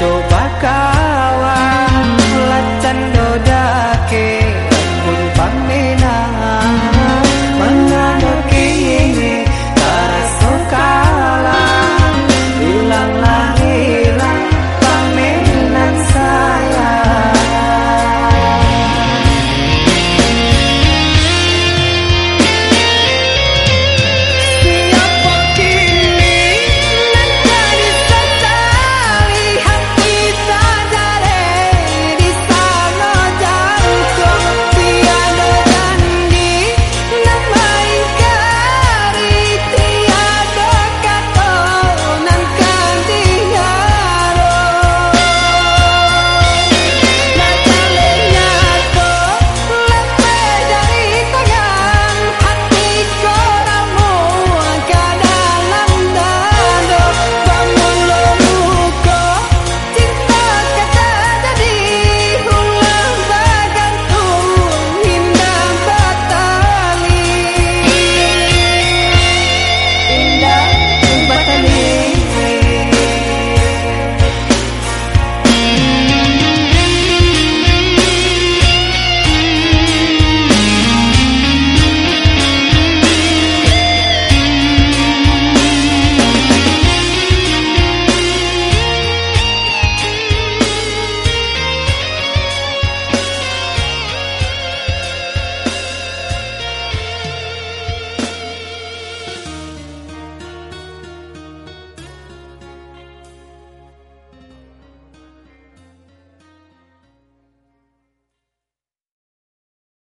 Tô bacana.